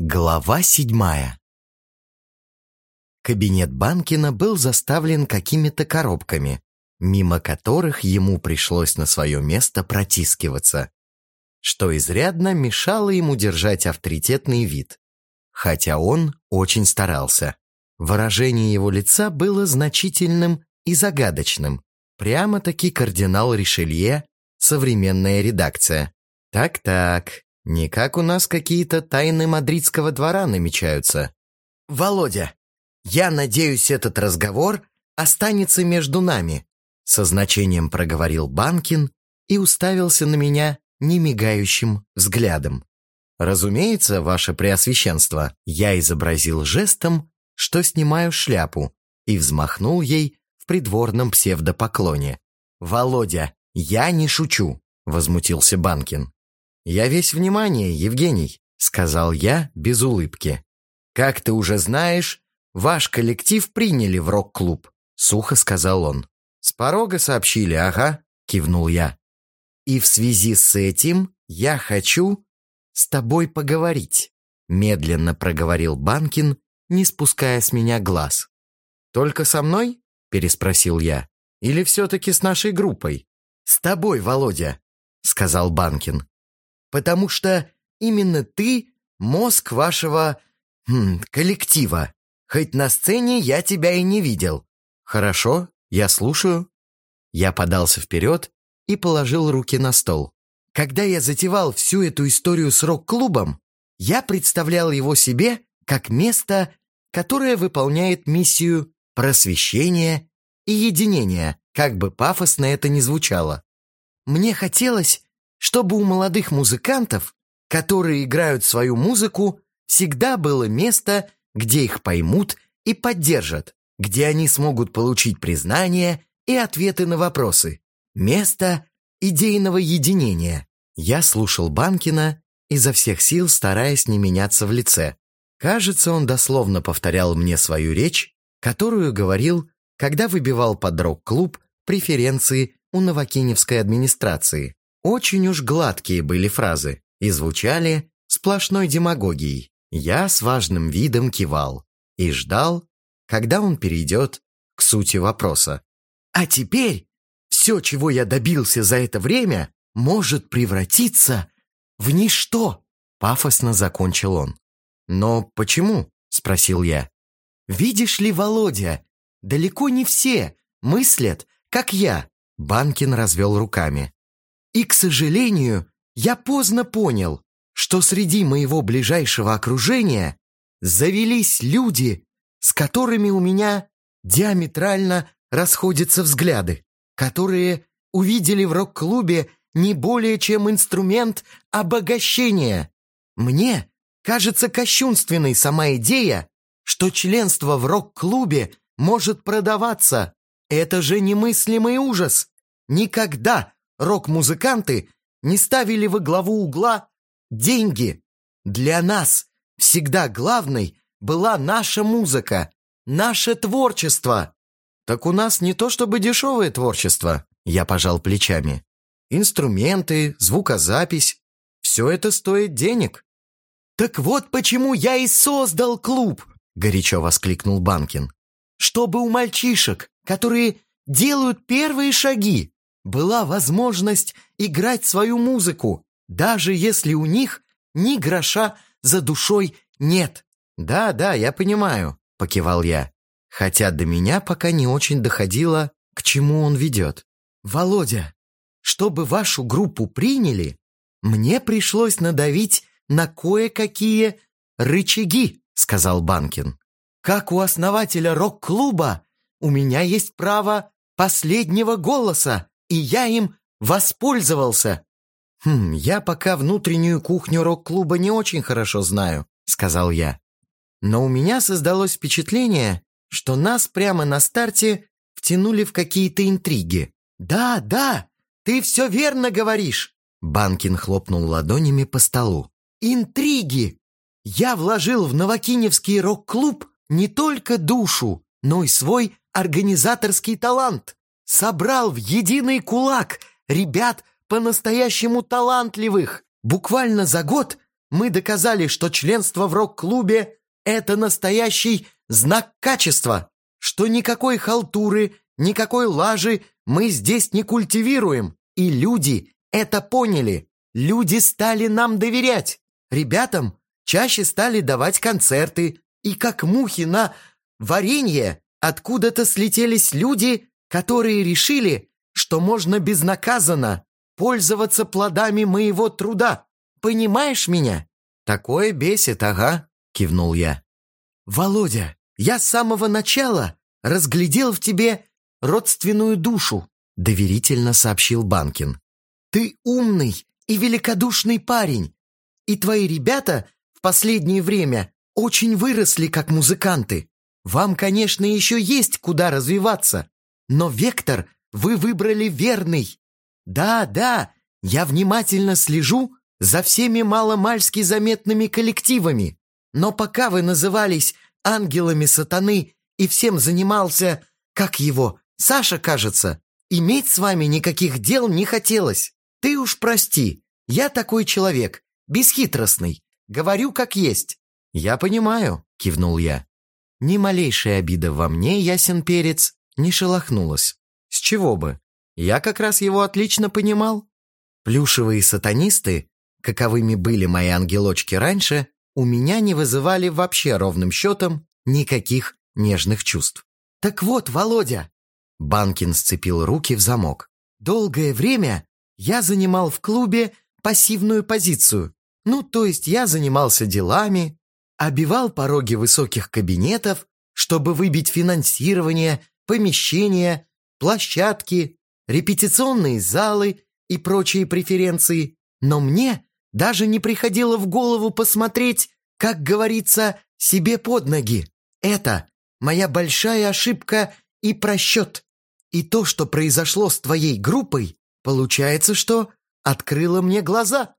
Глава седьмая Кабинет Банкина был заставлен какими-то коробками, мимо которых ему пришлось на свое место протискиваться, что изрядно мешало ему держать авторитетный вид. Хотя он очень старался. Выражение его лица было значительным и загадочным. Прямо-таки кардинал Ришелье, современная редакция. Так-так, не как у нас какие-то тайны мадридского двора намечаются. «Володя, я надеюсь, этот разговор останется между нами», со значением проговорил Банкин и уставился на меня немигающим взглядом. «Разумеется, ваше преосвященство», я изобразил жестом, что снимаю шляпу, и взмахнул ей в придворном псевдопоклоне. «Володя, я не шучу», — возмутился Банкин. «Я весь внимание, Евгений», — сказал я без улыбки. «Как ты уже знаешь, ваш коллектив приняли в рок-клуб», — сухо сказал он. «С порога сообщили, ага», — кивнул я. «И в связи с этим я хочу с тобой поговорить», — медленно проговорил Банкин, не спуская с меня глаз. «Только со мной?» — переспросил я. «Или все-таки с нашей группой?» «С тобой, Володя», — сказал Банкин потому что именно ты — мозг вашего хм, коллектива. Хоть на сцене я тебя и не видел. Хорошо, я слушаю. Я подался вперед и положил руки на стол. Когда я затевал всю эту историю с рок-клубом, я представлял его себе как место, которое выполняет миссию просвещения и единения, как бы пафосно это ни звучало. Мне хотелось, чтобы у молодых музыкантов, которые играют свою музыку, всегда было место, где их поймут и поддержат, где они смогут получить признание и ответы на вопросы. Место идейного единения. Я слушал Банкина, изо всех сил стараясь не меняться в лице. Кажется, он дословно повторял мне свою речь, которую говорил, когда выбивал под рок-клуб преференции у Новокиневской администрации. Очень уж гладкие были фразы и звучали сплошной демагогией. Я с важным видом кивал и ждал, когда он перейдет к сути вопроса. А теперь все, чего я добился за это время, может превратиться в ничто, пафосно закончил он. Но почему? спросил я. Видишь ли, Володя, далеко не все мыслят, как я. Банкин развел руками. И, к сожалению, я поздно понял, что среди моего ближайшего окружения завелись люди, с которыми у меня диаметрально расходятся взгляды, которые увидели в рок-клубе не более чем инструмент обогащения. Мне кажется кощунственной сама идея, что членство в рок-клубе может продаваться. Это же немыслимый ужас. Никогда рок-музыканты не ставили во главу угла деньги. Для нас всегда главной была наша музыка, наше творчество. Так у нас не то чтобы дешевое творчество, я пожал плечами. Инструменты, звукозапись, все это стоит денег. Так вот почему я и создал клуб, горячо воскликнул Банкин. Чтобы у мальчишек, которые делают первые шаги, была возможность играть свою музыку, даже если у них ни гроша за душой нет. «Да, да, я понимаю», — покивал я, хотя до меня пока не очень доходило, к чему он ведет. «Володя, чтобы вашу группу приняли, мне пришлось надавить на кое-какие рычаги», — сказал Банкин. «Как у основателя рок-клуба у меня есть право последнего голоса и я им воспользовался. «Хм, я пока внутреннюю кухню рок-клуба не очень хорошо знаю», — сказал я. «Но у меня создалось впечатление, что нас прямо на старте втянули в какие-то интриги». «Да, да, ты все верно говоришь», — Банкин хлопнул ладонями по столу. «Интриги! Я вложил в Новокиневский рок-клуб не только душу, но и свой организаторский талант собрал в единый кулак ребят по-настоящему талантливых. Буквально за год Мы доказали, что членство в рок-клубе – это настоящий знак качества, что никакой халтуры, никакой лажи мы здесь не культивируем. И люди это поняли. Люди стали нам доверять. Ребятам чаще стали давать концерты. И как мухи на варенье откуда-то слетелись люди, которые решили, что можно безнаказанно пользоваться плодами моего труда. Понимаешь меня?» «Такое бесит, ага», — кивнул я. «Володя, я с самого начала разглядел в тебе родственную душу», — доверительно сообщил Банкин. «Ты умный и великодушный парень, и твои ребята в последнее время очень выросли как музыканты. Вам, конечно, еще есть куда развиваться, но вектор вы выбрали верный. Да, да, я внимательно слежу за всеми маломальски заметными коллективами. Но пока вы назывались ангелами сатаны и всем занимался, как его, Саша, кажется, иметь с вами никаких дел не хотелось. Ты уж прости, я такой человек, бесхитростный, говорю как есть. Я понимаю, кивнул я. Ни малейшая обида во мне, ясен перец, не шелохнулась. С чего бы? Я как раз его отлично понимал. Плюшевые сатанисты, каковыми были мои ангелочки раньше, у меня не вызывали вообще ровным счетом никаких нежных чувств. «Так вот, Володя!» Банкин сцепил руки в замок. «Долгое время я занимал в клубе пассивную позицию. Ну, то есть я занимался делами, обивал пороги высоких кабинетов, чтобы выбить финансирование, помещения, площадки, репетиционные залы и прочие преференции, но мне даже не приходило в голову посмотреть, как говорится, себе под ноги. Это моя большая ошибка и просчет. И то, что произошло с твоей группой, получается, что открыло мне глаза.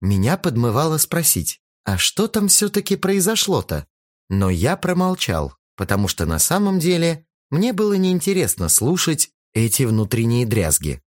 Меня подмывало спросить, а что там все-таки произошло-то? Но я промолчал, потому что на самом деле мне было неинтересно слушать эти внутренние дрязги.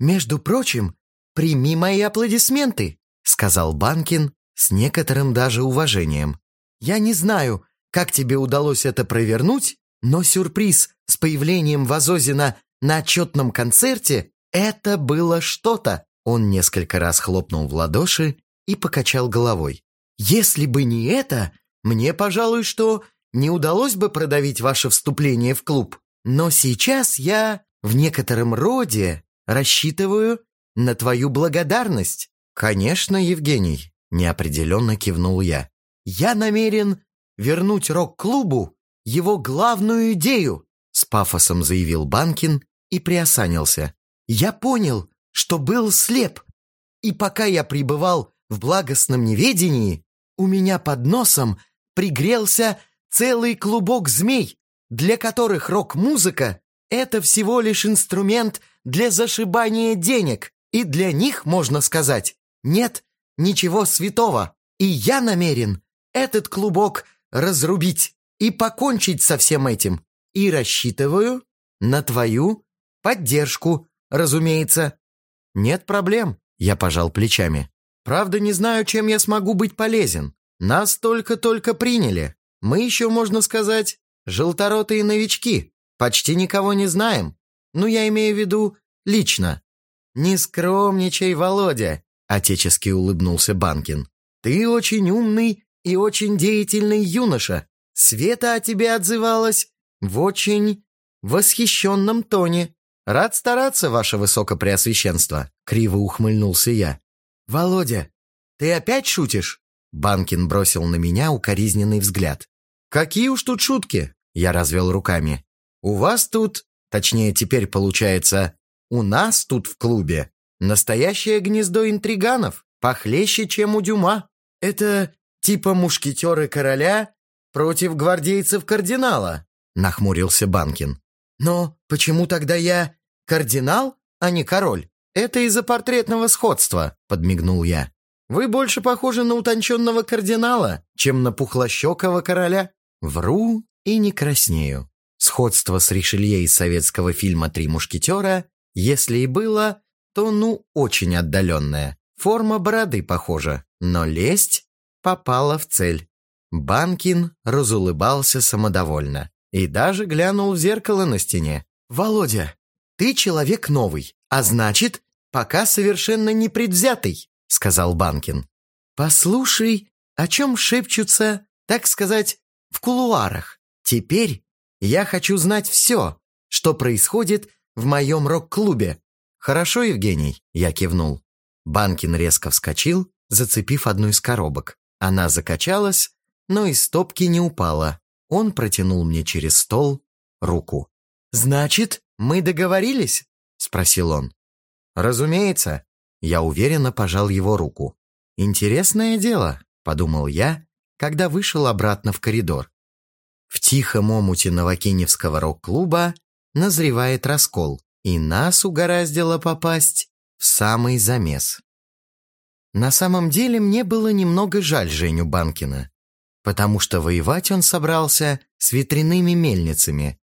«Между прочим, прими мои аплодисменты», сказал Банкин с некоторым даже уважением. «Я не знаю, как тебе удалось это провернуть, но сюрприз с появлением Вазозина на отчетном концерте – это было что-то!» Он несколько раз хлопнул в ладоши и покачал головой. «Если бы не это, мне, пожалуй, что не удалось бы продавить ваше вступление в клуб. Но сейчас я в некотором роде рассчитываю на твою благодарность». «Конечно, Евгений», – неопределенно кивнул я. «Я намерен вернуть рок-клубу его главную идею», – с пафосом заявил Банкин и приосанился. «Я понял, что был слеп, и пока я пребывал в благостном неведении, у меня под носом пригрелся целый клубок змей, для которых рок-музыка – это всего лишь инструмент для зашибания денег, и для них, можно сказать, нет ничего святого. И я намерен этот клубок разрубить и покончить со всем этим. И рассчитываю на твою поддержку, разумеется. Нет проблем, я пожал плечами. Правда, не знаю, чем я смогу быть полезен. Нас только-только приняли. Мы еще, можно сказать, желторотые новички. Почти никого не знаем. Ну, я имею в виду лично. Не скромничай, Володя. Отечески улыбнулся Банкин. «Ты очень умный и очень деятельный юноша. Света о тебе отзывалась в очень восхищенном тоне. Рад стараться, ваше высокопреосвященство», — криво ухмыльнулся я. «Володя, ты опять шутишь?» Банкин бросил на меня укоризненный взгляд. «Какие уж тут шутки!» — я развел руками. «У вас тут, точнее теперь получается, у нас тут в клубе Настоящее гнездо интриганов, похлеще, чем у Дюма. Это типа мушкетеры короля против гвардейцев кардинала», — нахмурился Банкин. «Но почему тогда я кардинал, а не король? Это из-за портретного сходства», — подмигнул я. «Вы больше похожи на утонченного кардинала, чем на пухлощекого короля». Вру и не краснею. Сходство с Ришелье из советского фильма «Три мушкетера», если и было, то ну очень отдаленная. Форма бороды похожа, но лесть попала в цель. Банкин разулыбался самодовольно и даже глянул в зеркало на стене. «Володя, ты человек новый, а значит, пока совершенно непредвзятый», сказал Банкин. «Послушай, о чем шепчутся, так сказать, в кулуарах. Теперь я хочу знать все, что происходит в моем рок-клубе». «Хорошо, Евгений?» – я кивнул. Банкин резко вскочил, зацепив одну из коробок. Она закачалась, но из стопки не упала. Он протянул мне через стол руку. «Значит, мы договорились?» – спросил он. «Разумеется». Я уверенно пожал его руку. «Интересное дело», – подумал я, когда вышел обратно в коридор. В тихом омуте Новокиневского рок-клуба назревает раскол, и нас угораздило попасть в самый замес. На самом деле мне было немного жаль Женю Банкина, потому что воевать он собрался с ветряными мельницами,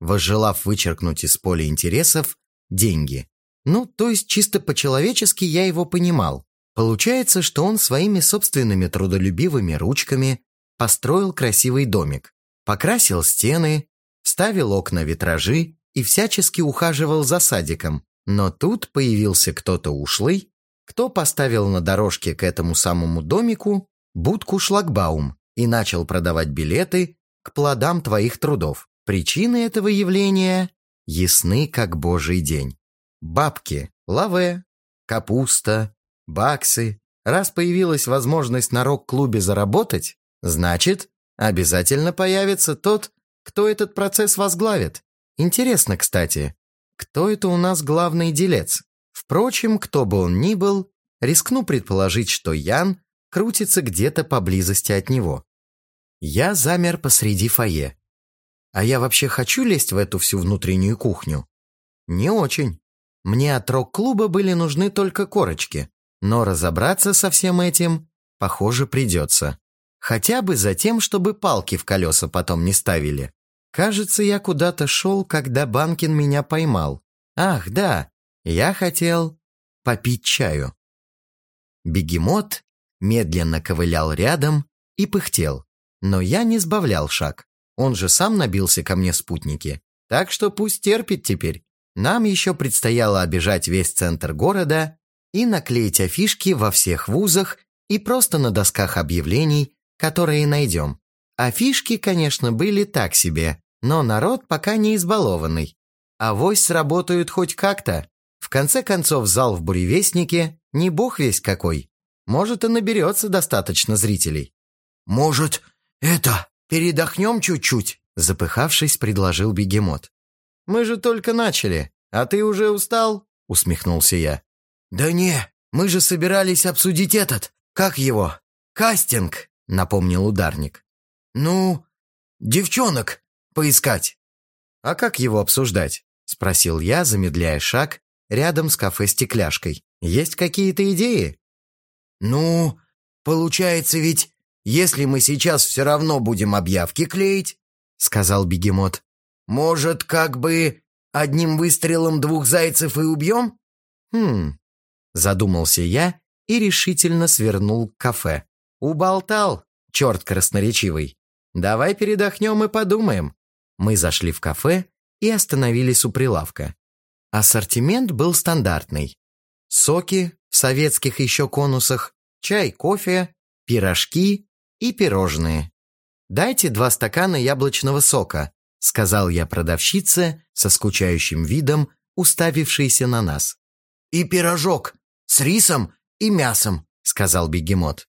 возжелав вычеркнуть из поля интересов деньги. Ну, то есть чисто по-человечески я его понимал. Получается, что он своими собственными трудолюбивыми ручками построил красивый домик, покрасил стены, вставил окна витражи и всячески ухаживал за садиком. Но тут появился кто-то ушлый, кто поставил на дорожке к этому самому домику будку-шлагбаум и начал продавать билеты к плодам твоих трудов. Причины этого явления ясны, как божий день. Бабки, лаве, капуста, баксы. Раз появилась возможность на рок-клубе заработать, значит, обязательно появится тот, кто этот процесс возглавит. Интересно, кстати, кто это у нас главный делец? Впрочем, кто бы он ни был, рискну предположить, что Ян крутится где-то поблизости от него. Я замер посреди фойе. А я вообще хочу лезть в эту всю внутреннюю кухню? Не очень. Мне от рок-клуба были нужны только корочки, но разобраться со всем этим, похоже, придется. Хотя бы за тем, чтобы палки в колеса потом не ставили. Кажется, я куда-то шел, когда Банкин меня поймал. Ах, да, я хотел попить чаю. Бегемот медленно ковылял рядом и пыхтел, но я не сбавлял шаг. Он же сам набился ко мне спутники, так что пусть терпит теперь. Нам еще предстояло обижать весь центр города и наклеить афишки во всех вузах и просто на досках объявлений, которые найдем. Афишки, конечно, были так себе, но народ пока не избалованный. Авось сработают хоть как-то. В конце концов, зал в буревестнике не бог весь какой. Может, и наберется достаточно зрителей. «Может, это, передохнем чуть-чуть?» Запыхавшись, предложил бегемот. «Мы же только начали, а ты уже устал?» Усмехнулся я. «Да не, мы же собирались обсудить этот, как его, кастинг», напомнил ударник. «Ну, девчонок поискать». «А как его обсуждать?» Спросил я, замедляя шаг рядом с кафе-стекляшкой. «Есть какие-то идеи?» «Ну, получается ведь, если мы сейчас все равно будем объявки клеить», сказал бегемот, «может, как бы одним выстрелом двух зайцев и убьем?» «Хм...» Задумался я и решительно свернул к кафе. «Уболтал, черт красноречивый. Давай передохнем и подумаем». Мы зашли в кафе и остановились у прилавка. Ассортимент был стандартный. Соки в советских еще конусах, чай, кофе, пирожки и пирожные. «Дайте два стакана яблочного сока», сказал я продавщице со скучающим видом, уставившейся на нас. «И пирожок с рисом и мясом», сказал бегемот.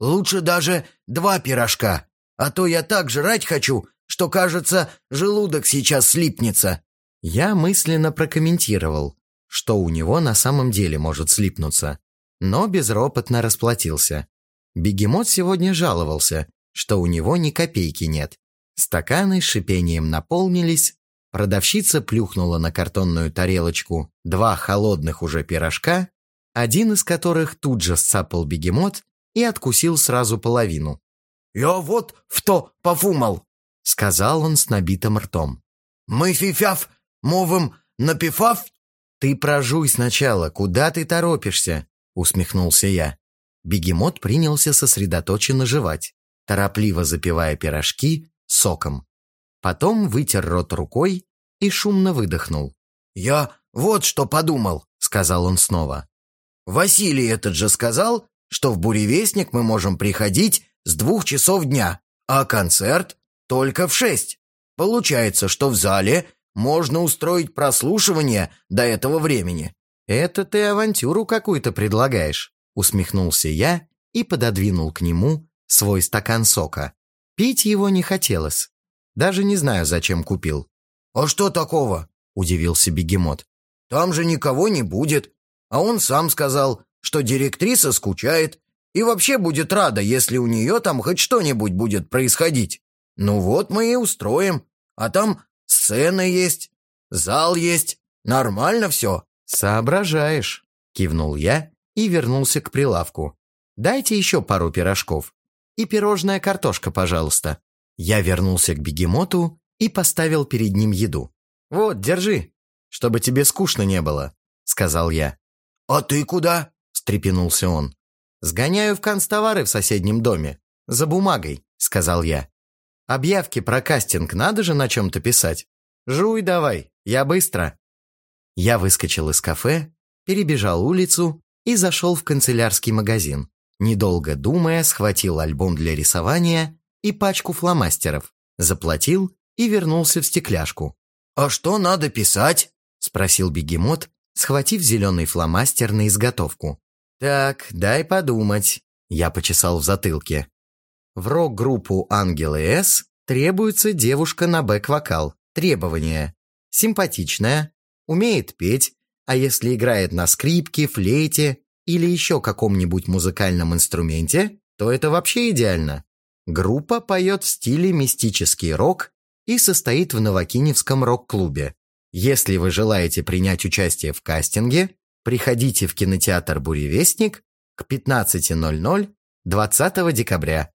«Лучше даже два пирожка, а то я так жрать хочу, что, кажется, желудок сейчас слипнется». Я мысленно прокомментировал, что у него на самом деле может слипнуться, но безропотно расплатился. Бегемот сегодня жаловался, что у него ни копейки нет. Стаканы с шипением наполнились, продавщица плюхнула на картонную тарелочку два холодных уже пирожка, один из которых тут же сцапал бегемот и откусил сразу половину. «Я вот в то пофумал!» — сказал он с набитым ртом. «Мы фифяв Мовым напифав?» «Ты прожуй сначала, куда ты торопишься?» — усмехнулся я. Бегемот принялся сосредоточенно жевать, торопливо запивая пирожки соком. Потом вытер рот рукой и шумно выдохнул. «Я вот что подумал», — сказал он снова. «Василий этот же сказал, что в Буревестник мы можем приходить с двух часов дня, а концерт только в шесть. Получается, что в зале можно устроить прослушивание до этого времени». «Это ты авантюру какую-то предлагаешь», — усмехнулся я и пододвинул к нему свой стакан сока. Пить его не хотелось. Даже не знаю, зачем купил. «А что такого?» — удивился бегемот. «Там же никого не будет. А он сам сказал, что директриса скучает и вообще будет рада, если у нее там хоть что-нибудь будет происходить. Ну вот мы и устроим. А там сцена есть, зал есть. Нормально все». «Соображаешь», — кивнул я и вернулся к прилавку. «Дайте еще пару пирожков. И пирожная картошка, пожалуйста». Я вернулся к бегемоту и поставил перед ним еду. «Вот, держи, чтобы тебе скучно не было», — сказал я. «А ты куда?» — встрепенулся он. «Сгоняю в канцтовары в соседнем доме. За бумагой», — сказал я. «Объявки про кастинг надо же на чем-то писать. Жуй давай, я быстро». Я выскочил из кафе, перебежал улицу и зашел в канцелярский магазин. Недолго думая, схватил альбом для рисования и пачку фломастеров, заплатил и вернулся в стекляшку. «А что надо писать?» – спросил бегемот, схватив зеленый фломастер на изготовку. «Так, дай подумать», – я почесал в затылке. В рок-группу «Ангелы С» требуется девушка на бэк-вокал. Требования. Симпатичная, умеет петь, а если играет на скрипке, флейте или еще каком-нибудь музыкальном инструменте, то это вообще идеально. Группа поет в стиле мистический рок и состоит в Новокиневском рок-клубе. Если вы желаете принять участие в кастинге, приходите в кинотеатр «Буревестник» к 15.00 20 декабря.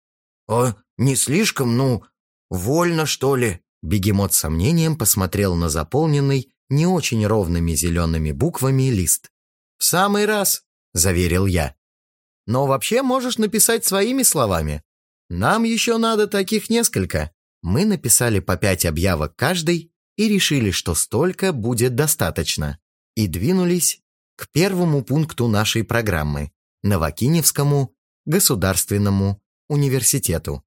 «А не слишком, ну, вольно, что ли?» Бегемот с сомнением посмотрел на заполненный не очень ровными зелеными буквами лист. «В самый раз», — заверил я. «Но вообще можешь написать своими словами. Нам еще надо таких несколько». Мы написали по пять объявок каждый и решили, что столько будет достаточно. И двинулись к первому пункту нашей программы – Новокиневскому государственному университету.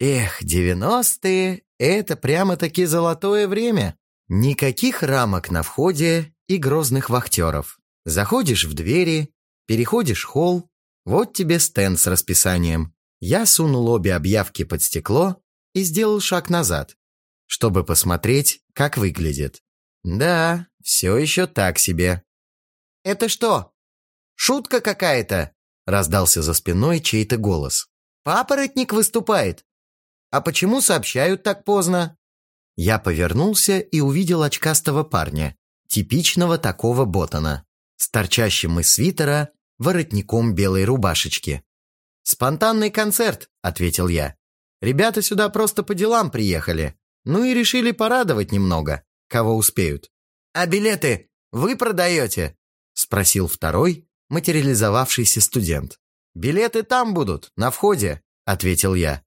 Эх, девяностые – это прямо-таки золотое время. Никаких рамок на входе и грозных вахтеров. Заходишь в двери, переходишь холл, вот тебе стенд с расписанием. Я сунул обе объявки под стекло и сделал шаг назад, чтобы посмотреть, как выглядит. Да, все еще так себе. «Это что, шутка какая-то?» раздался за спиной чей-то голос. «Папоротник выступает. А почему сообщают так поздно?» Я повернулся и увидел очкастого парня, типичного такого ботана, с торчащим из свитера воротником белой рубашечки. «Спонтанный концерт», — ответил я. «Ребята сюда просто по делам приехали. Ну и решили порадовать немного, кого успеют». «А билеты вы продаете?» — спросил второй, материализовавшийся студент. «Билеты там будут, на входе», — ответил я.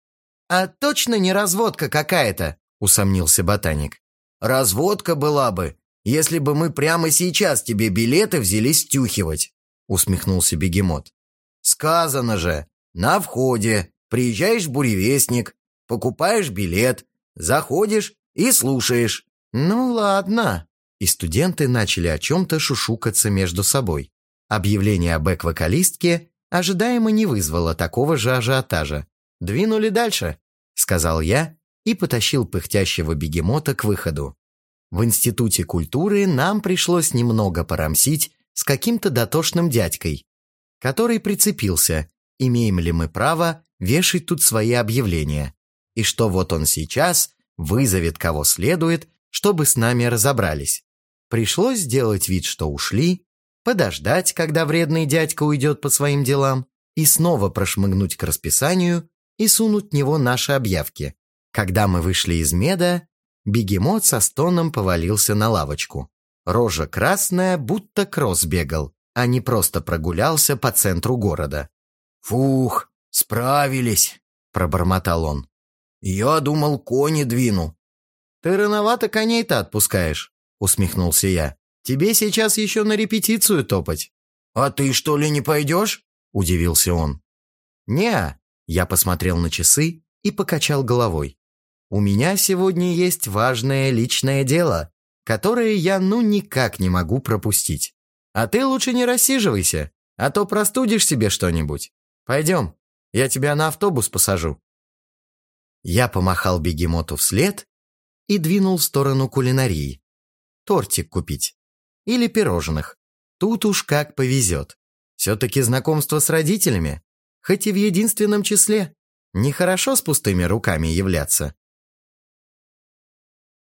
«А точно не разводка какая-то?» — усомнился ботаник. «Разводка была бы, если бы мы прямо сейчас тебе билеты взялись стюхивать», — усмехнулся бегемот. «Сказано же, на входе, приезжаешь в буревестник, покупаешь билет, заходишь и слушаешь». «Ну ладно». И студенты начали о чем-то шушукаться между собой. Объявление о бэк-вокалистке ожидаемо не вызвало такого же ажиотажа. «Двинули дальше», — сказал я и потащил пыхтящего бегемота к выходу. В Институте культуры нам пришлось немного порамсить с каким-то дотошным дядькой, который прицепился, имеем ли мы право вешать тут свои объявления, и что вот он сейчас вызовет кого следует, чтобы с нами разобрались. Пришлось сделать вид, что ушли, подождать, когда вредный дядька уйдет по своим делам, и снова прошмыгнуть к расписанию и сунуть в него наши объявки. Когда мы вышли из меда, бегемот со стоном повалился на лавочку. Рожа красная, будто кросс бегал, а не просто прогулялся по центру города. «Фух, справились», — пробормотал он. «Я думал, кони двину». «Ты рановато коней-то отпускаешь», — усмехнулся я. «Тебе сейчас еще на репетицию топать». «А ты что ли не пойдешь?» — удивился он. «Не-а», я посмотрел на часы и покачал головой. «У меня сегодня есть важное личное дело, которое я ну никак не могу пропустить. А ты лучше не рассиживайся, а то простудишь себе что-нибудь. Пойдем, я тебя на автобус посажу». Я помахал бегемоту вслед и двинул в сторону кулинарии. Тортик купить. Или пирожных. Тут уж как повезет. Все-таки знакомство с родителями, хоть и в единственном числе. Нехорошо с пустыми руками являться.